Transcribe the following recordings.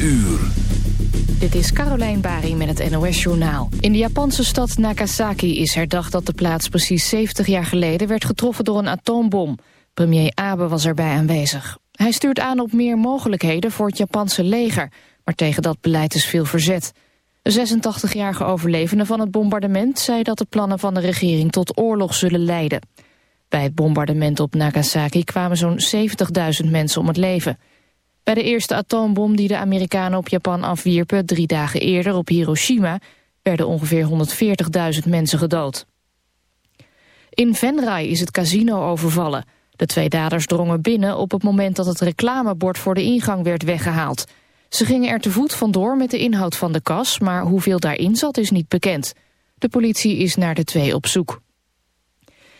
uur. Dit is Carolijn Bari met het NOS Journaal. In de Japanse stad Nagasaki is herdacht dat de plaats precies 70 jaar geleden werd getroffen door een atoombom. Premier Abe was erbij aanwezig. Hij stuurt aan op meer mogelijkheden voor het Japanse leger, maar tegen dat beleid is veel verzet. De 86-jarige overlevende van het bombardement zei dat de plannen van de regering tot oorlog zullen leiden. Bij het bombardement op Nagasaki kwamen zo'n 70.000 mensen om het leven. Bij de eerste atoombom die de Amerikanen op Japan afwierpen drie dagen eerder op Hiroshima werden ongeveer 140.000 mensen gedood. In Venray is het casino overvallen. De twee daders drongen binnen op het moment dat het reclamebord voor de ingang werd weggehaald. Ze gingen er te voet vandoor met de inhoud van de kas, maar hoeveel daarin zat is niet bekend. De politie is naar de twee op zoek.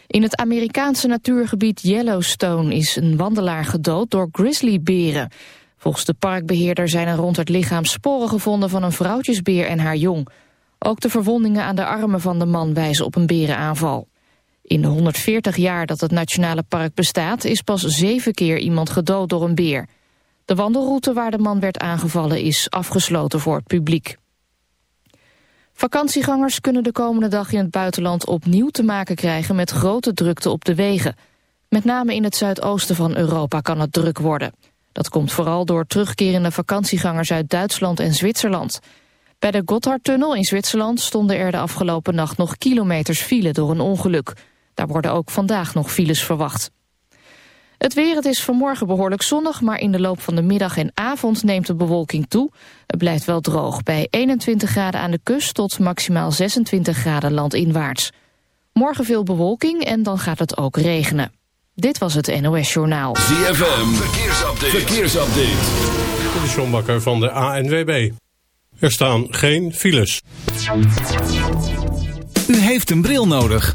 In het Amerikaanse natuurgebied Yellowstone is een wandelaar gedood door grizzlyberen. Volgens de parkbeheerder zijn er rond het lichaam sporen gevonden van een vrouwtjesbeer en haar jong. Ook de verwondingen aan de armen van de man wijzen op een berenaanval. In de 140 jaar dat het nationale park bestaat is pas zeven keer iemand gedood door een beer. De wandelroute waar de man werd aangevallen is afgesloten voor het publiek. Vakantiegangers kunnen de komende dag in het buitenland opnieuw te maken krijgen met grote drukte op de wegen. Met name in het zuidoosten van Europa kan het druk worden. Dat komt vooral door terugkerende vakantiegangers uit Duitsland en Zwitserland. Bij de Gotthardtunnel in Zwitserland stonden er de afgelopen nacht nog kilometers file door een ongeluk. Daar worden ook vandaag nog files verwacht. Het weer, het is vanmorgen behoorlijk zonnig, maar in de loop van de middag en avond neemt de bewolking toe. Het blijft wel droog, bij 21 graden aan de kust tot maximaal 26 graden landinwaarts. Morgen veel bewolking en dan gaat het ook regenen. Dit was het NOS Journaal. ZFM, verkeersupdate. verkeersupdate. De Sjombakker van de ANWB. Er staan geen files. U heeft een bril nodig.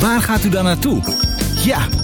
Waar gaat u dan naartoe? Ja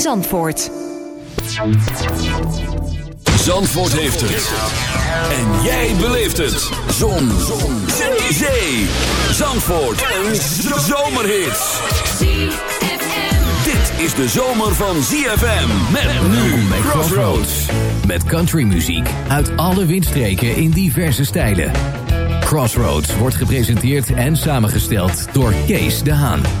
Zandvoort. Zandvoort heeft het. En jij beleeft het. Zon. Zon. Zee. Zandvoort. Een zomerhit. Dit is de zomer van ZFM. Met nu Crossroads. Met countrymuziek uit alle windstreken in diverse stijlen. Crossroads wordt gepresenteerd en samengesteld door Kees de Haan.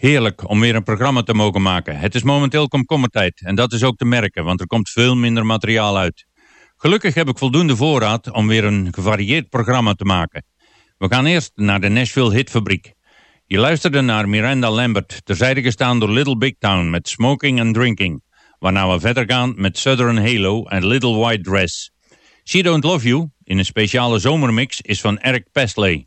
Heerlijk om weer een programma te mogen maken. Het is momenteel komkommertijd en dat is ook te merken, want er komt veel minder materiaal uit. Gelukkig heb ik voldoende voorraad om weer een gevarieerd programma te maken. We gaan eerst naar de Nashville Hitfabriek. Je luisterde naar Miranda Lambert, terzijde gestaan door Little Big Town met Smoking and Drinking. Waarna we verder gaan met Southern Halo en Little White Dress. She Don't Love You, in een speciale zomermix, is van Eric Pesley.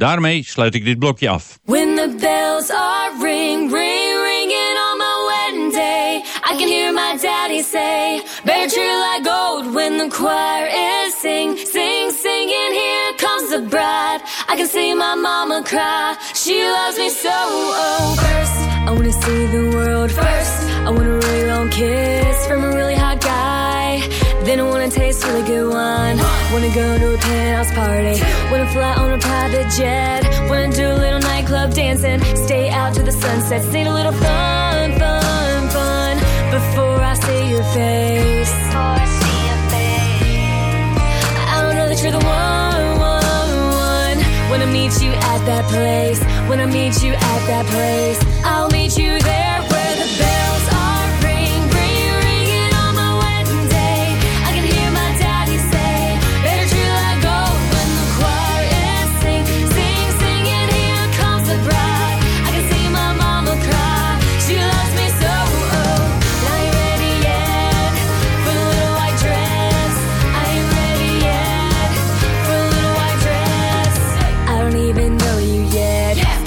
Daarmee sluit ik dit blokje af. When the bells are ring, ring, ringing on my wedding day. I can hear my daddy say, better like gold when the choir is sing, sing, singing, here comes the bride. I can see my mama cry, she loves me so. Oh, first, I wanna see the world first. I wanna really long kiss from a really hot guy. Then I wanna taste really good wine. Wanna go to a penthouse party. Wanna fly on a private jet. Wanna do a little nightclub dancing. Stay out to the sunset. Need a little fun, fun, fun. Before I see your face. Before I see your face. I don't know that you're the one, one, one. I meet you at that place. I meet you at that place. I'll meet you there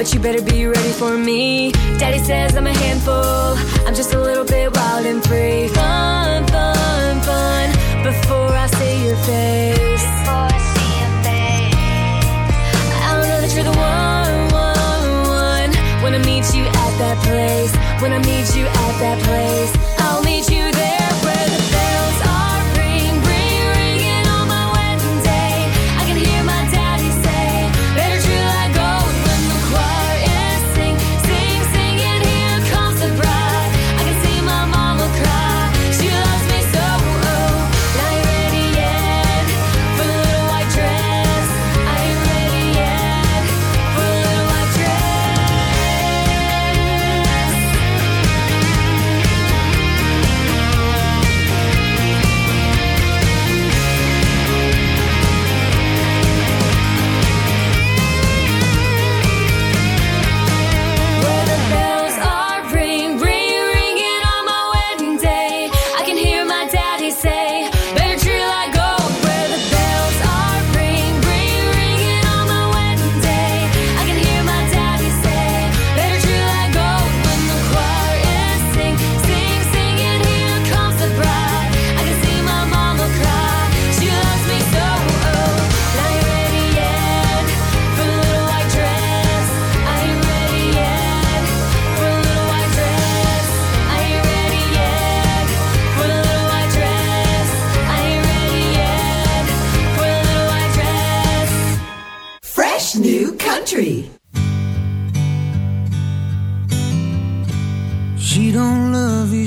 but you better be ready for me. Daddy says I'm a handful. I'm just a little bit wild and free. Fun, fun, fun. Before I see your face. Before I see your face. I know that you're the one, one, one. When I meet you at that place. When I meet you at that place. I'll meet you there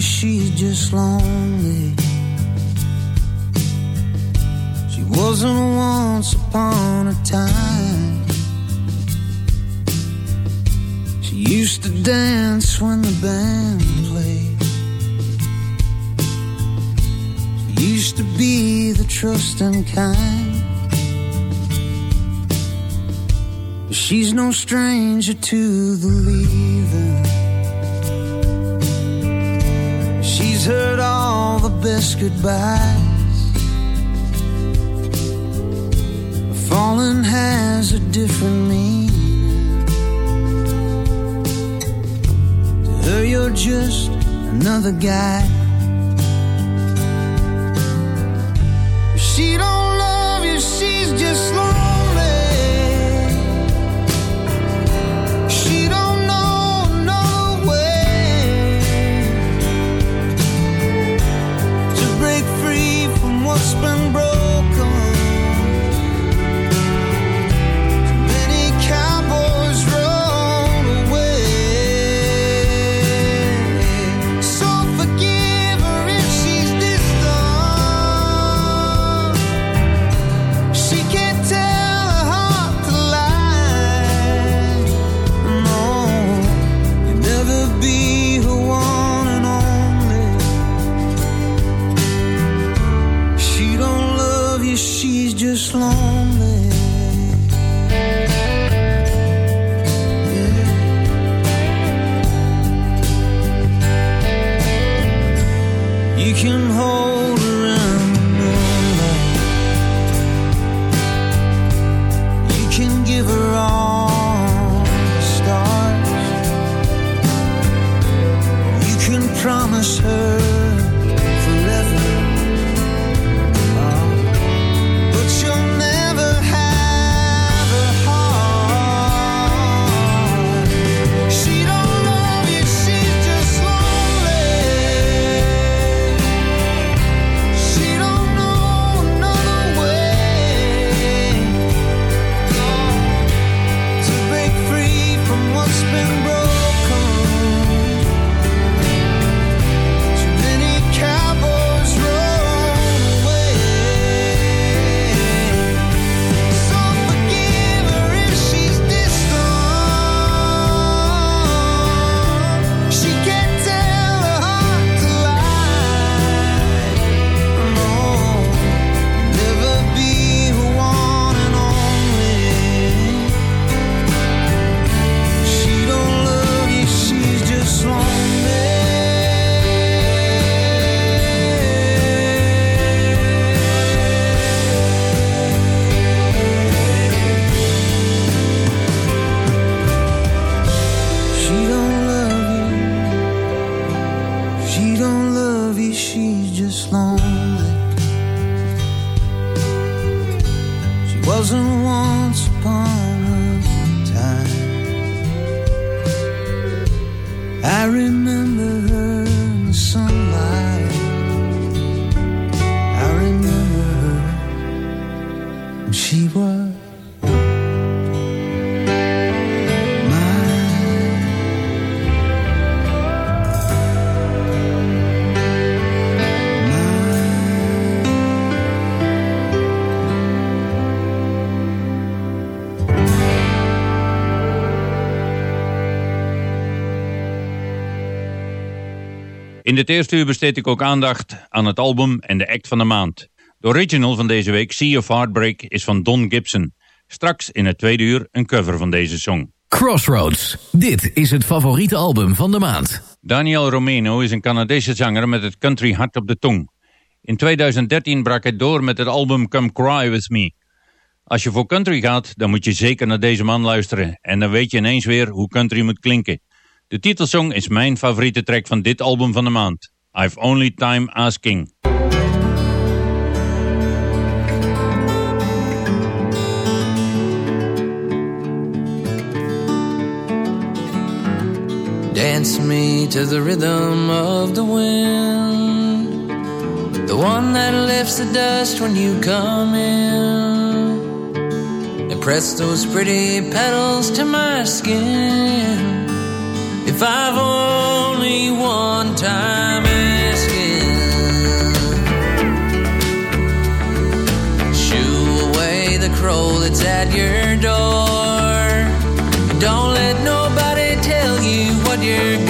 she's just lonely. She wasn't once upon a time. She used to dance when the band played. She used to be the trusting kind. But She's no stranger to the leaving. Heard all the best goodbyes. Falling has a different meaning. To her, you're just another guy. She don't love you, she's just lonely. In dit eerste uur besteed ik ook aandacht aan het album en de act van de maand. De original van deze week, Sea of Heartbreak, is van Don Gibson. Straks in het tweede uur een cover van deze song. Crossroads. Dit is het favoriete album van de maand. Daniel Romano is een Canadese zanger met het country hart op de tong. In 2013 brak hij door met het album Come Cry With Me. Als je voor country gaat, dan moet je zeker naar deze man luisteren. En dan weet je ineens weer hoe country moet klinken. De titelsong is mijn favoriete track van dit album van de maand. I've Only Time Asking. Dance me to the rhythm of the wind, the one that lifts the dust when you come in, and press those pretty petals to my skin. If I've only one time asking, shoo away the crow that's at your door. Don't let nobody tell you what you're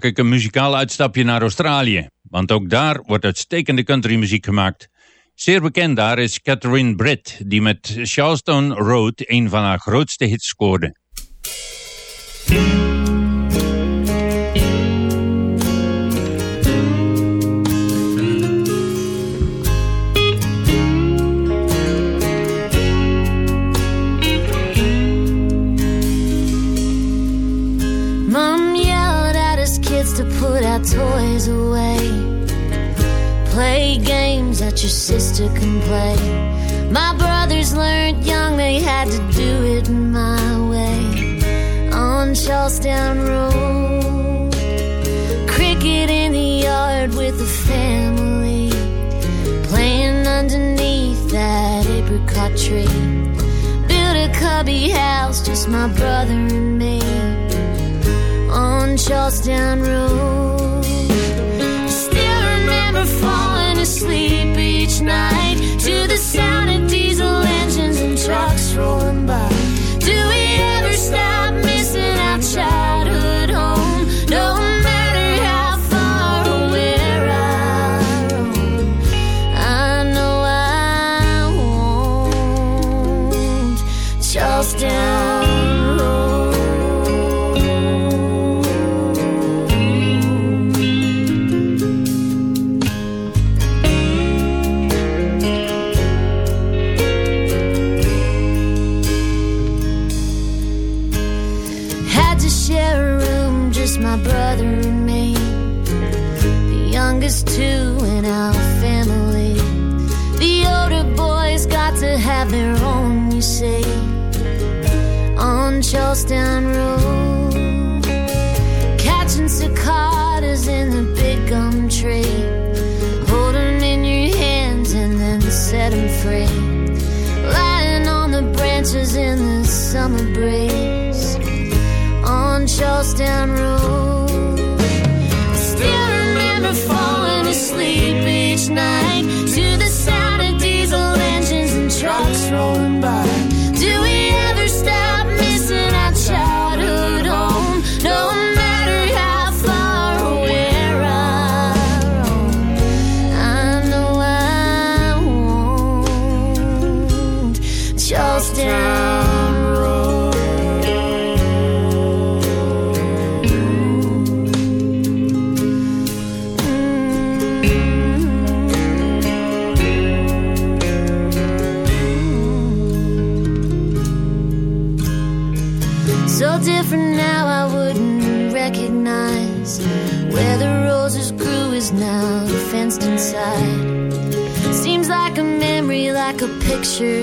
maak ik een muzikaal uitstapje naar Australië, want ook daar wordt uitstekende countrymuziek gemaakt. Zeer bekend daar is Catherine Britt, die met Charleston Road een van haar grootste hits scoorde. Toys away. Play games that your sister can play. My brothers learned young they had to do it my way. On Charlestown Road, cricket in the yard with the family. Playing underneath that apricot tree. Built a cubby house, just my brother and me Charlestown Road. Still remember falling asleep each night to the sound of diesel engines and trucks rolling by. On Charlestown Road, catching cicadas in the big gum tree. Hold 'em in your hands and then set 'em free. Lying on the branches in the summer breeze on Charlestown Road. I still remember falling asleep each night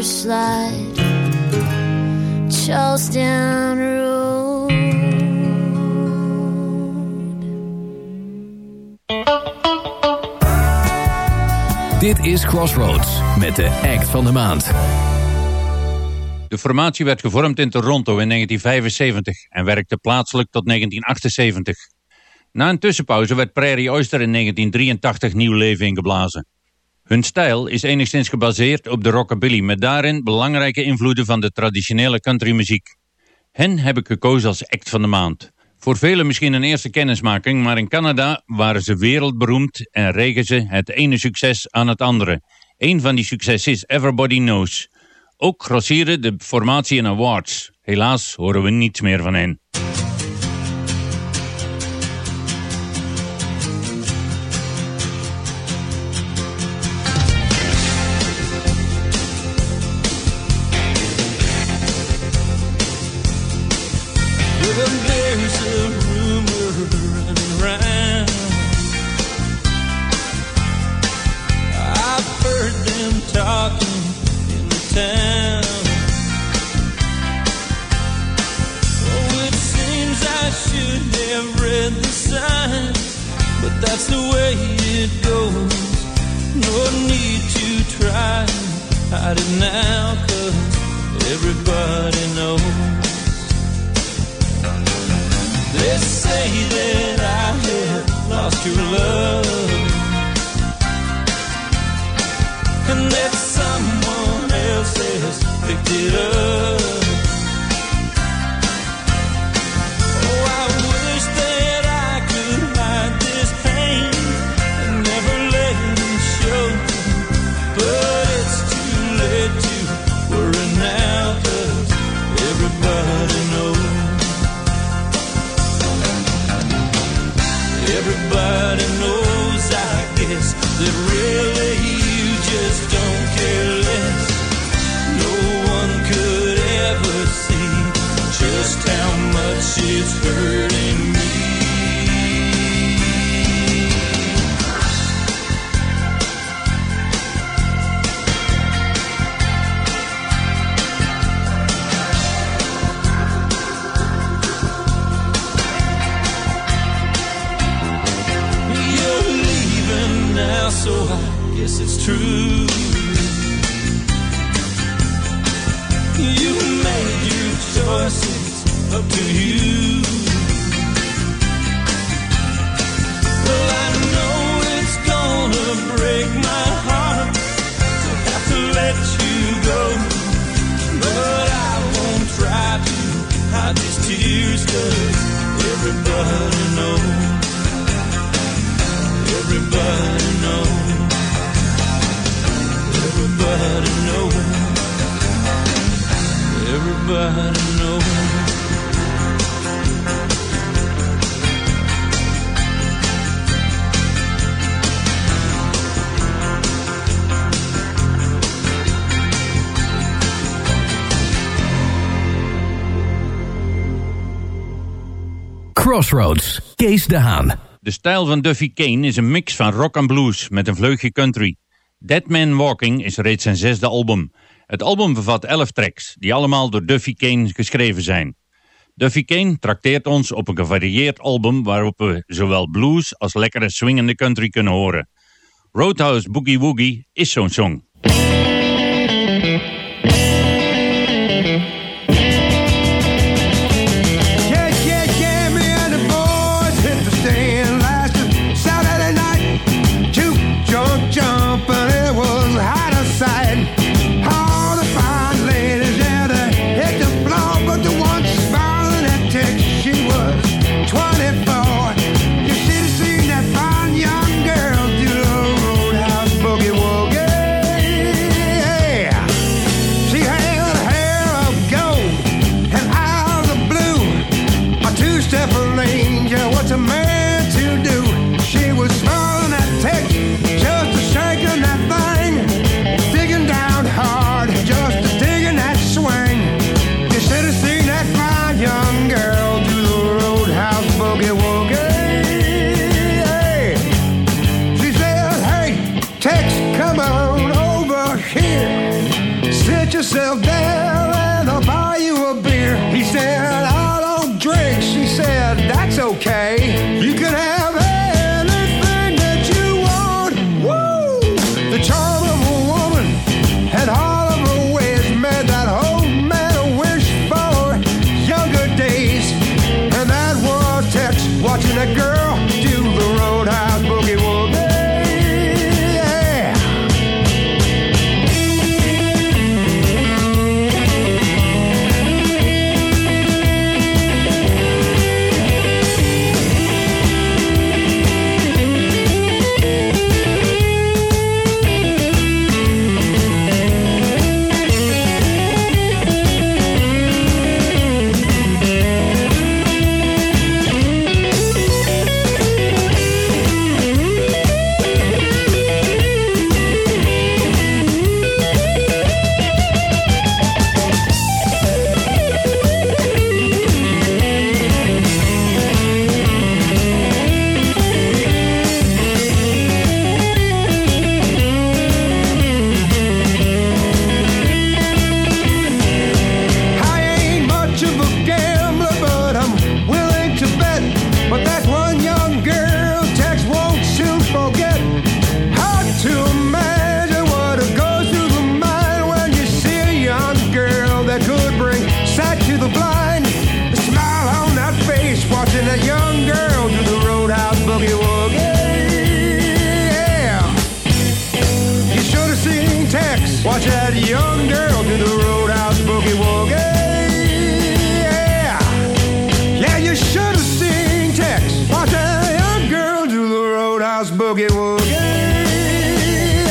slide. Charlestown Road. Dit is Crossroads met de act van de maand. De formatie werd gevormd in Toronto in 1975 en werkte plaatselijk tot 1978. Na een tussenpauze werd Prairie Oyster in 1983 nieuw leven ingeblazen. Hun stijl is enigszins gebaseerd op de rockabilly met daarin belangrijke invloeden van de traditionele countrymuziek. Hen heb ik gekozen als act van de maand. Voor velen misschien een eerste kennismaking, maar in Canada waren ze wereldberoemd en regen ze het ene succes aan het andere. Een van die successen is Everybody Knows. Ook grossieren de formatie in awards. Helaas horen we niets meer van hen. so I guess it's true. You made your choices up to you. Well, I know it's gonna break my heart to have to let you go, but I won't try to hide these tears, cause everybody knows. Everybody knows. Everybody knows. Everybody knows. Crossroads, Kees de Haan. De stijl van Duffy Kane is een mix van rock en blues met een vleugje country. Dead Man Walking is reeds zijn zesde album. Het album bevat elf tracks, die allemaal door Duffy Kane geschreven zijn. Duffy Kane trakteert ons op een gevarieerd album waarop we zowel blues als lekkere swingende country kunnen horen. Roadhouse Boogie Woogie is zo'n song. That young girl do the roadhouse boogie woogie. Yeah, yeah, you should have seen Tex watch young girl do the roadhouse boogie woogie.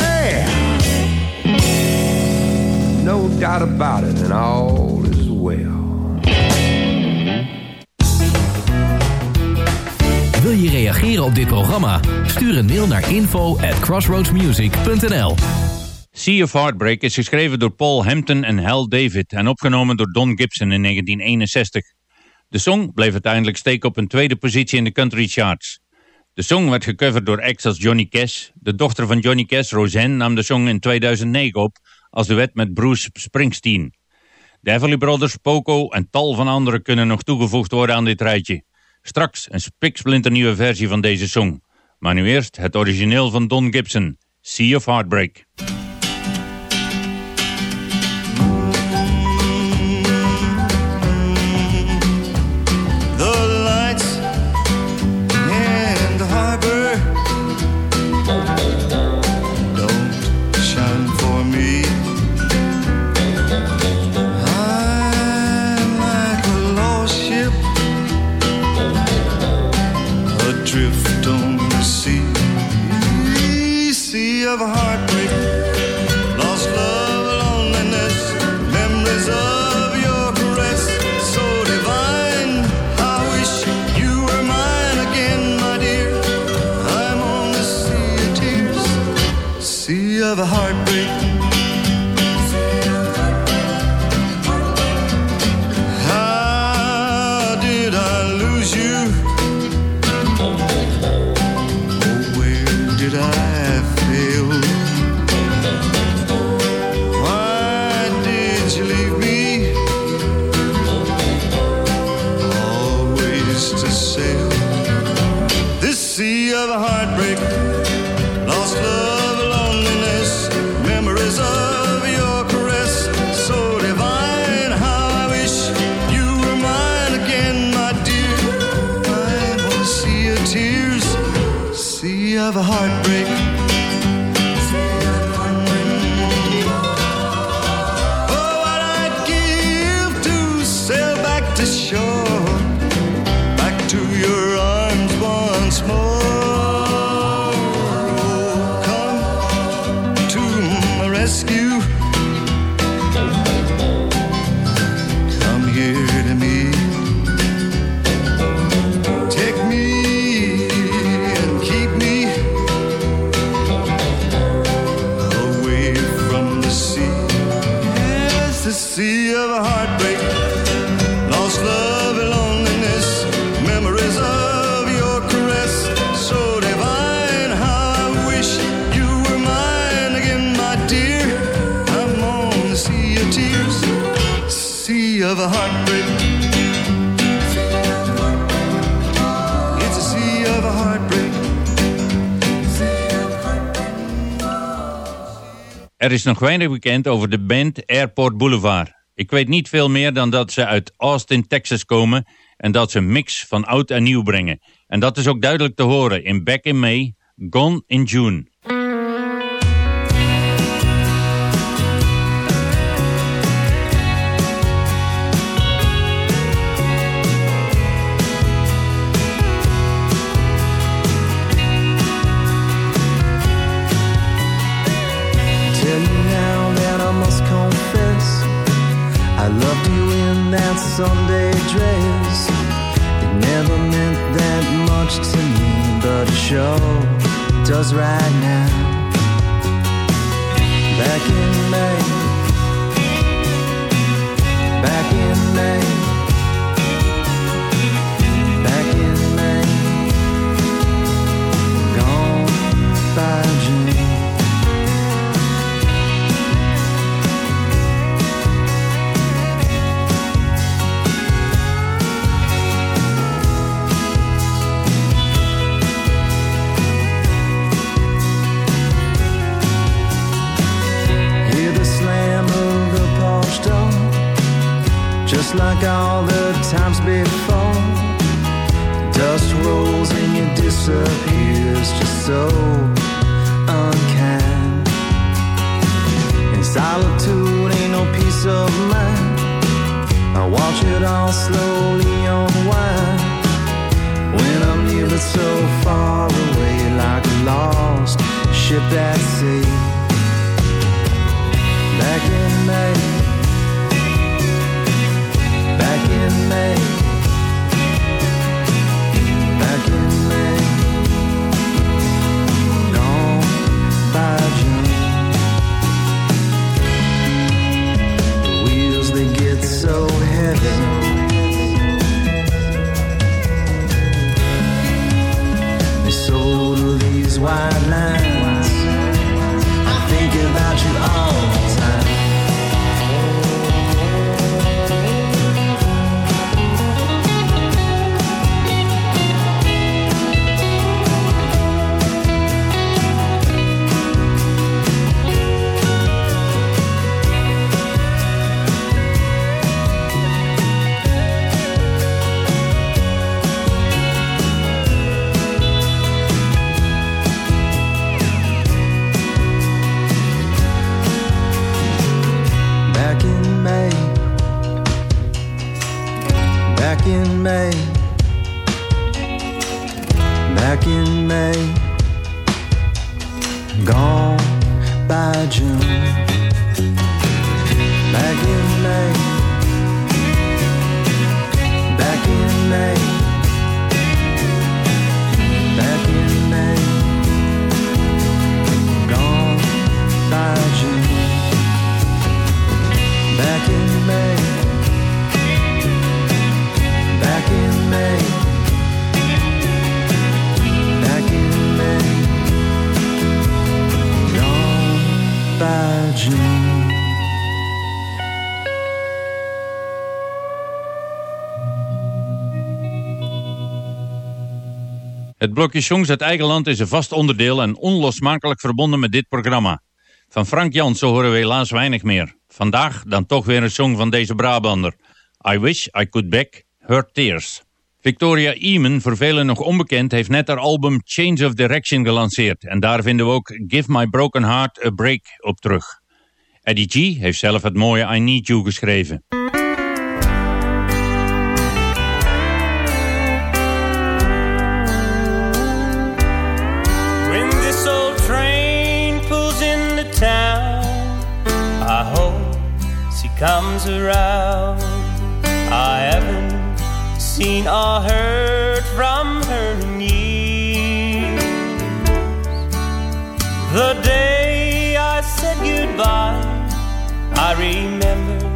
Yeah, no doubt about it, and all is well. Wil je reageren op dit programma? Stuur een mail naar info at crossroadsmusic.nl Sea of Heartbreak is geschreven door Paul Hampton en Hal David en opgenomen door Don Gibson in 1961. De song bleef uiteindelijk steken op een tweede positie in de country charts. De song werd gecoverd door acts als Johnny Cash. De dochter van Johnny Cash, Roseanne, nam de song in 2009 op als duet met Bruce Springsteen. De Everly Brothers, Poco en tal van anderen kunnen nog toegevoegd worden aan dit rijtje. Straks een spiksplinternieuwe versie van deze song. Maar nu eerst het origineel van Don Gibson, Sea of Heartbreak. Er is nog weinig bekend over de band Airport Boulevard. Ik weet niet veel meer dan dat ze uit Austin, Texas komen en dat ze een mix van oud en nieuw brengen. En dat is ook duidelijk te horen in Back in May, Gone in June. show does right now. Back in May. Back in like all the times before. Dust rolls and you disappears just so unkind. In solitude, ain't no peace of mind. I watch it all slowly unwind. When I'm near, but so far away, like a lost ship at sea. Het blokje songs uit eigen land is een vast onderdeel en onlosmakelijk verbonden met dit programma. Van Frank Jansen horen we helaas weinig meer. Vandaag dan toch weer een song van deze Brabander. I Wish I Could Back Her Tears. Victoria Eamon, voor velen nog onbekend, heeft net haar album Change of Direction gelanceerd. En daar vinden we ook Give My Broken Heart a Break op terug. Eddie G heeft zelf het mooie I Need You geschreven. Comes around. I haven't seen or heard from her in years. The day I said goodbye, I remember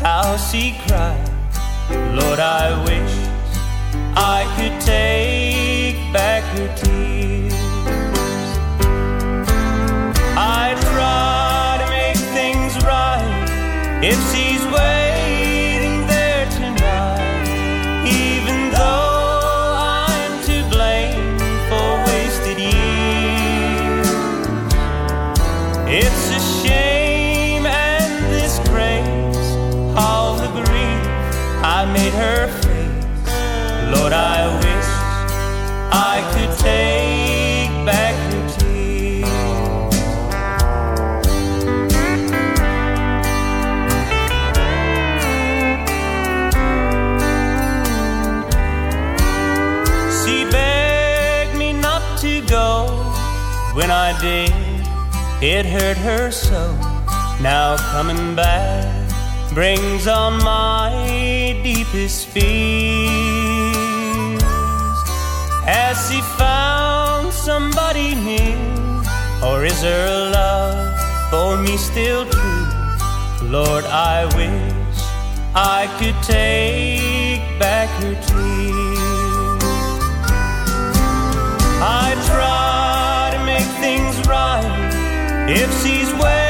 how she cried. Lord, I wish I could take it hurt her so. Now coming back brings on my deepest fears. Has she found somebody new? Or is her love for me still true? Lord, I wish I could take back her tears. I try if she's waiting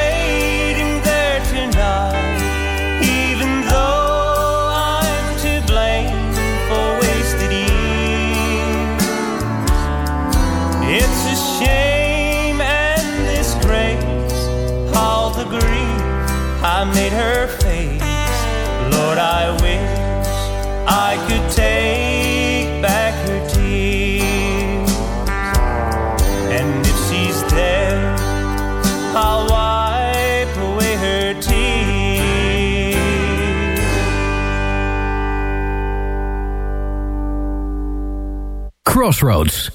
Crossroads.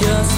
Just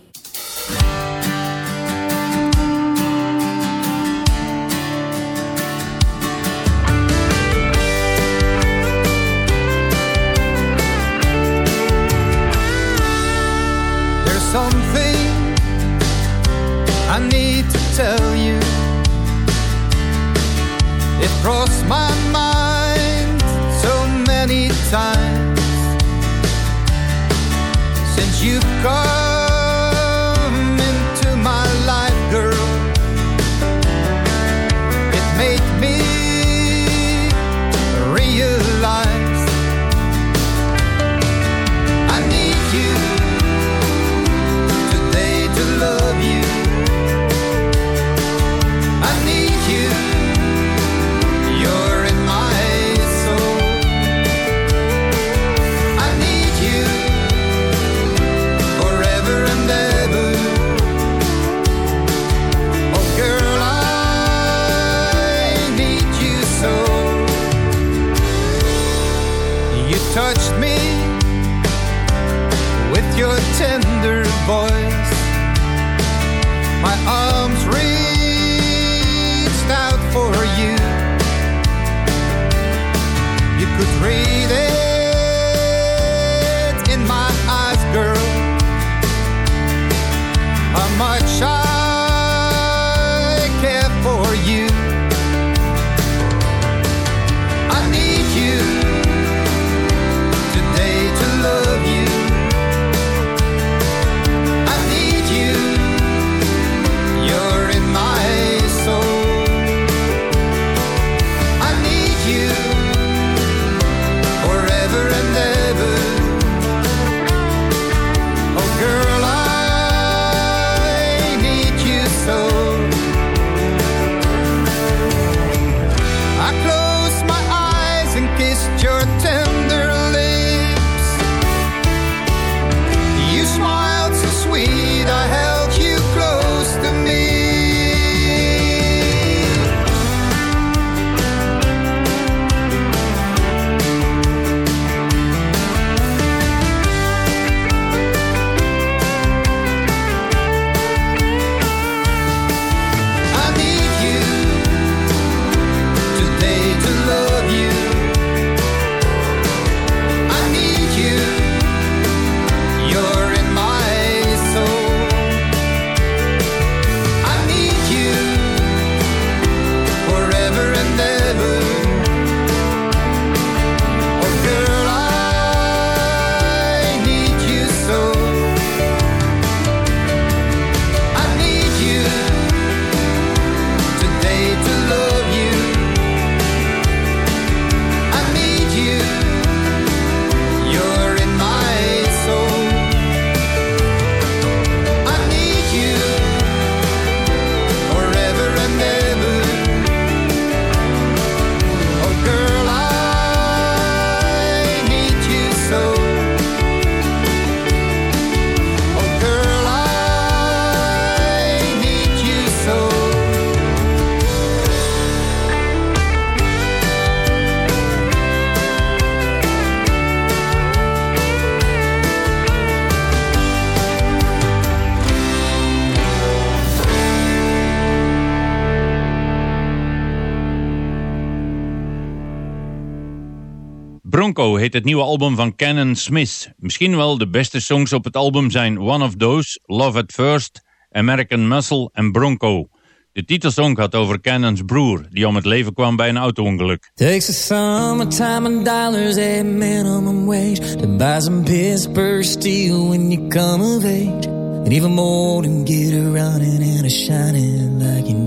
Heet het nieuwe album van Canon Smith. Misschien wel de beste songs op het album zijn One of Those, Love at First, American Muscle en Bronco. De titelsong gaat over Cannon's broer, die om het leven kwam bij een auto-ongeluk. Takes the summertime and dollars at minimum wage to buy some Pittsburgh steel when you come of age. And even more to get a running and a shining like you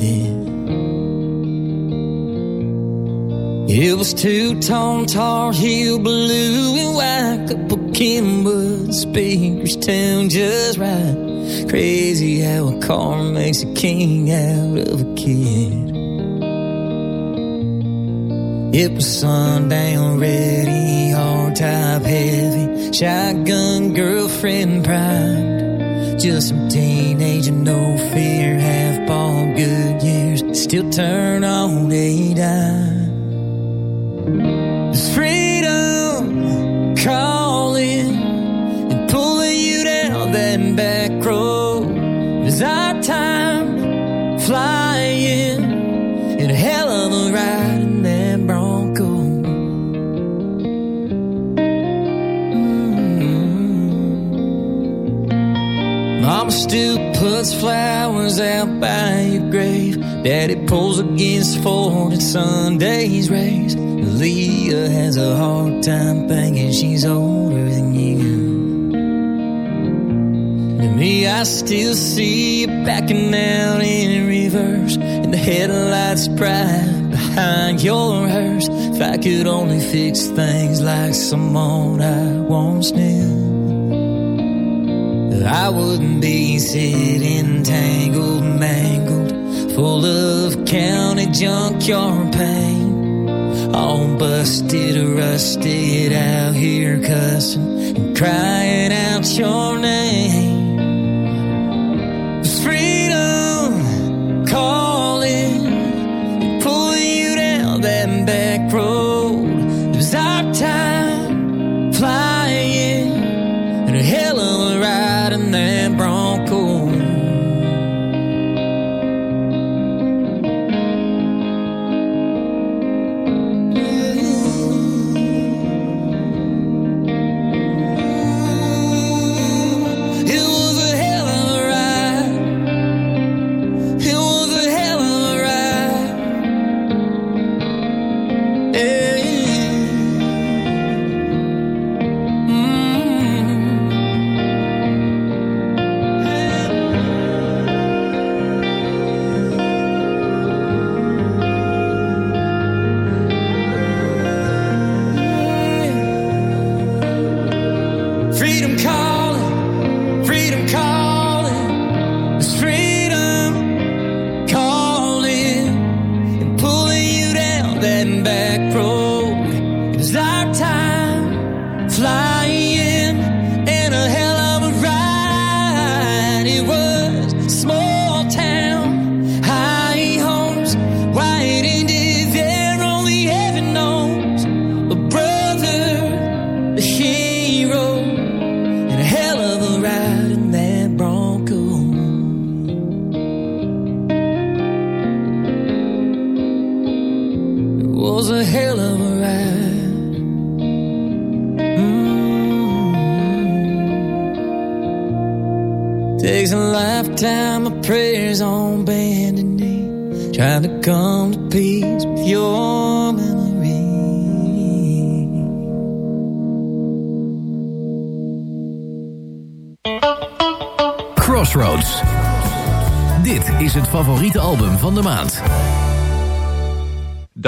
It was two-tone tar heel blue and white, couple Kenwood speakers tuned just right. Crazy how a car makes a king out of a kid. It was sundown ready, hard top heavy, shotgun girlfriend pride. Just some teenage and no fear, half ball good years, still turn on a dime. Flowers out by your grave. Daddy pulls against Ford at Sunday's race. Leah has a hard time thinking she's older than you. To me, I still see you backing out in reverse, and the headlights bright behind your hearse. If I could only fix things like someone I once knew. I wouldn't be sitting tangled, mangled, full of county junkyard pain. All busted, or rusted out here cussing and crying out your name.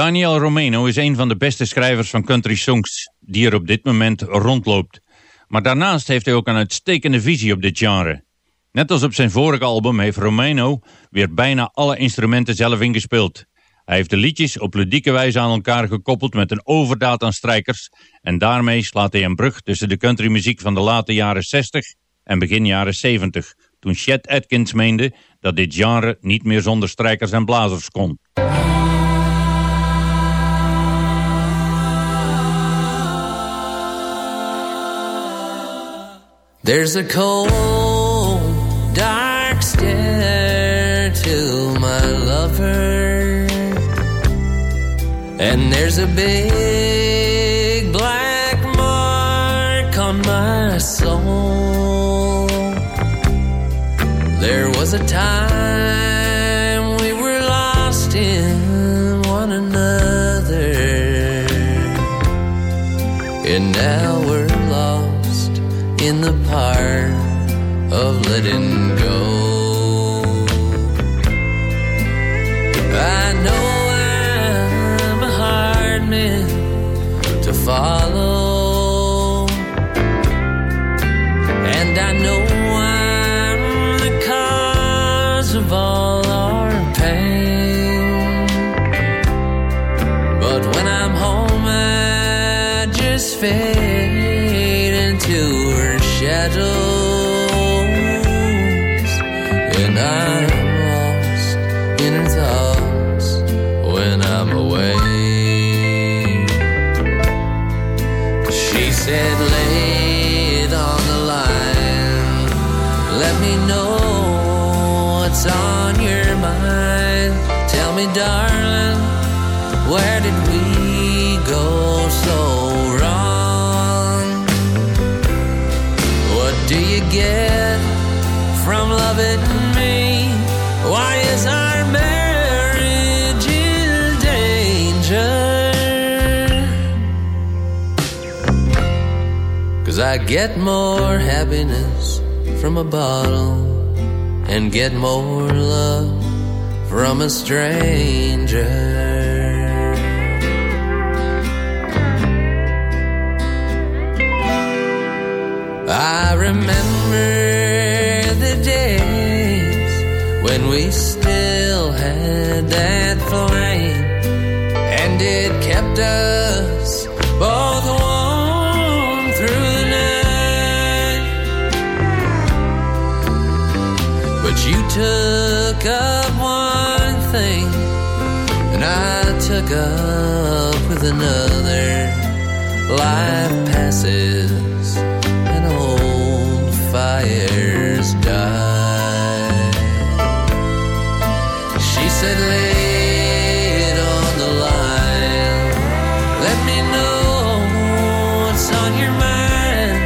Daniel Romano is een van de beste schrijvers van country songs die er op dit moment rondloopt. Maar daarnaast heeft hij ook een uitstekende visie op dit genre. Net als op zijn vorige album heeft Romano weer bijna alle instrumenten zelf ingespeeld. Hij heeft de liedjes op ludieke wijze aan elkaar gekoppeld met een overdaad aan strijkers en daarmee slaat hij een brug tussen de countrymuziek van de late jaren 60 en begin jaren 70, toen Chet Atkins meende dat dit genre niet meer zonder strijkers en blazers kon. There's a cold, dark stare to my lover, and there's a big black mark on my soul. There was a time of letting go. I know I'm a hard man to follow, and I know I'm the cause of all our pain. But when I'm home, I just do you get from loving I get more happiness from a bottle and get more love from a stranger. I remember the days when we another. Life passes, and old fires die. She said, lay it on the line. Let me know what's on your mind.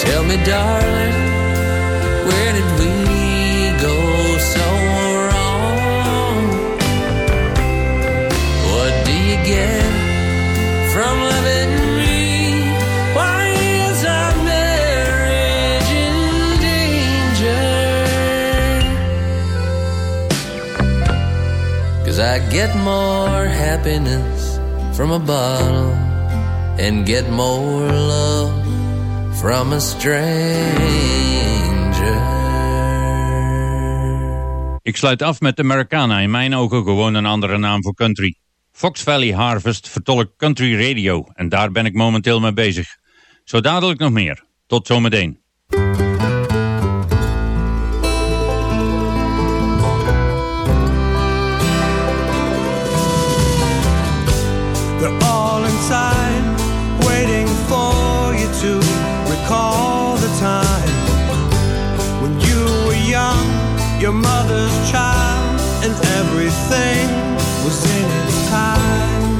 Tell me, darling, get more happiness from a bottle and get more love from a stranger. Ik sluit af met Americana, in mijn ogen gewoon een andere naam voor country. Fox Valley Harvest vertolkt country radio en daar ben ik momenteel mee bezig. Zo dadelijk nog meer. Tot zometeen. Inside, waiting for you to recall the time when you were young, your mother's child, and everything was in its time.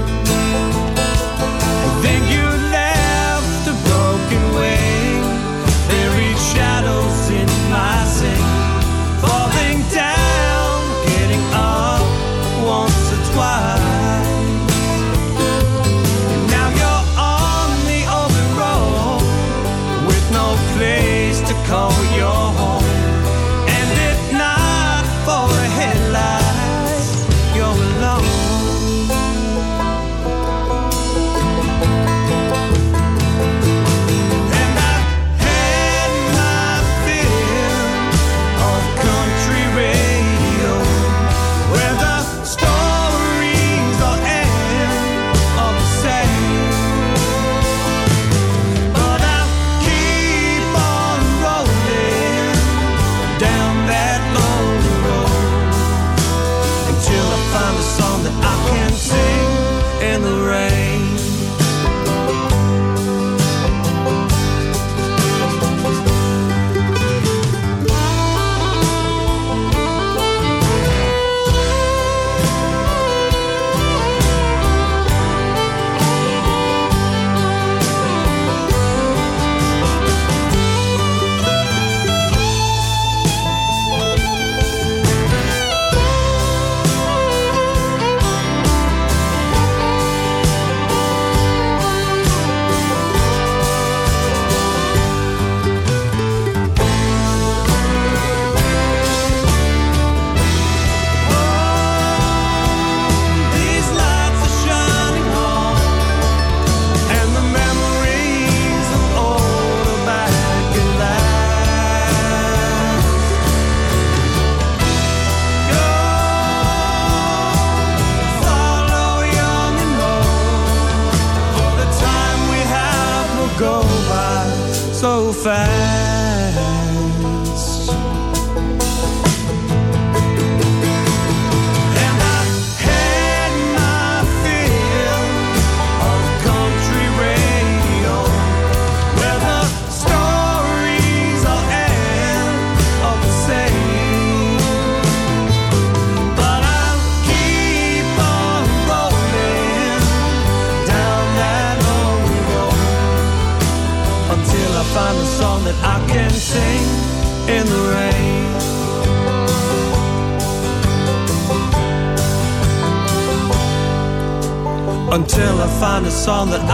fast song that